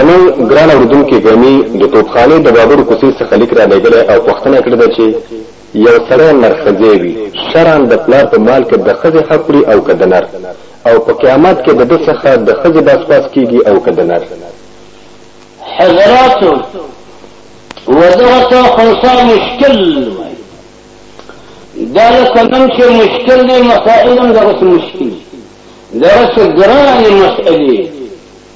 زموږ ګران اورېدونکي غني د توپخانې د بابرو کوڅې څخه لیک رالېږلی او پوښتنه یې کړې ده چې یو سړی نرښځی وي شرعاً د پلار په مال کې د ښځې حق وړي او که د نر؟ او په قیامت کې د ده څخه د ښځې باز خواست کېږي او که د نر؟ حضراتو ودغه ته خنسا مشکل وایي دا لکه نن چې مشکل دی مسائل هم دغسې مشکل دغسې ګرانې مسئلې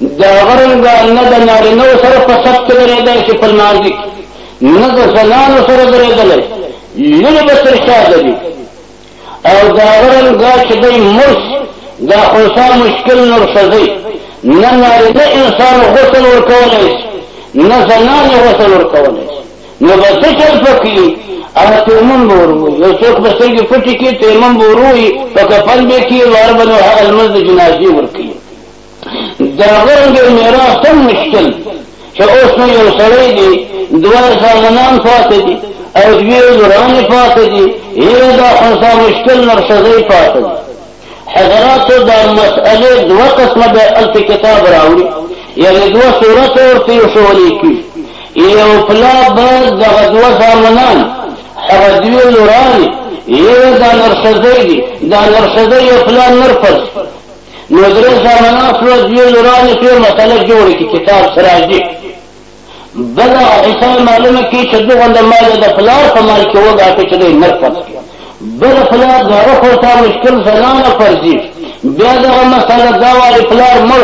دغه رنګه نه د نارینه سره په صف کې درېدای شي په لمانځ کې نه د زنانو سره درېدلی لرې به تر شا دري او دغه رنګه چې دی مرس د خوسا مشکل نور ښځی نه نارینه انسان غسل ورکولی شي نه زنانې غسل ورکولی شي نو به څه چل پکړي هغه تیمم به وروي یو څوک به سترګې پټې کړي تیمم به وروي په کفن به کړي لار به نو هغه لمونځ د جنازې ورکوي دغرنګ میراث هم مشکل چې اوس نو یو سړی دی دوه زامنان پاتې دي او دوی ورانې پاتې دي یره دا خنسا مشکل نرسځی پاتې دي حضراتو دا مسئله دوه قسمه به الف کتاب راوړي یعنی دوه صورت ورته یو شولې کی یو پلا باید دغه دوه زامنان هغه دوی ورانې یره دا نرسځی دي دا نرسځی یو پلا نرپس نو درې زامنان شول دوی لورانې شوې مسله جوړه کړي کتاب څه راځي بل هغه حصه یې معلومه کړي چې دغه د مال د پلار په مال کې وګاټه چې دی نر فرض کړي بل پلار د هغه خورتا مشکل زنانه فرضي بیا دغه مسله دا واري پلار مړ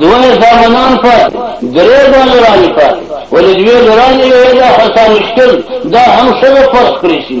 دوه زامنان پاتې درې ډالر رانې پاتې ولې دوی لورانې یې دا خورتا مشکل دا هم شوه فرض کړی شي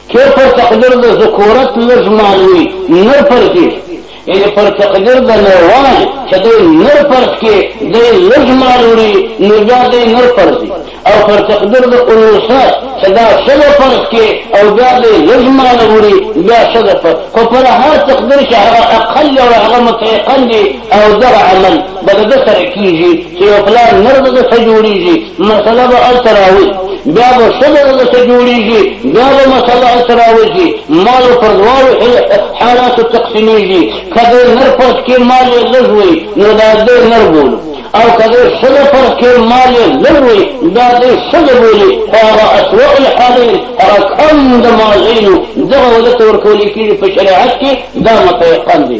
که پر تقدیر د ذکورت لږ معلومي نر فرض دي یعنې پر تقدیر د نروان چې دی نر فرض کې دی لږ معلومي نو بیا دی نر فرض دي او پر تقدیر د انوثه چې دا ښځه فرض کې او بیا دی لږ معلومي بیا ښځه فرض خو پر هر تقدیر چې هغه اقل او هغه متيقن دي او دغه عمل به د ده سره کېږي چې یو پلار نر به د څه جوړېږي مسله به هلته راوځي بیا به ښځه د ده څه جوړېږي بیا به مسله هلته راوځي مال پر دواړو حالاتو تقسیمېږي که د نر فرض کې مال یې لږ وي نو دا د نر بولو او که د ښځه فرض کې مال یې لږ وي دا د ښځه بولي خو هغه اسوأ الحالین هغه کم د مازینو دغه ولته ورکول کېږي په شریعت کې دا متیقن دی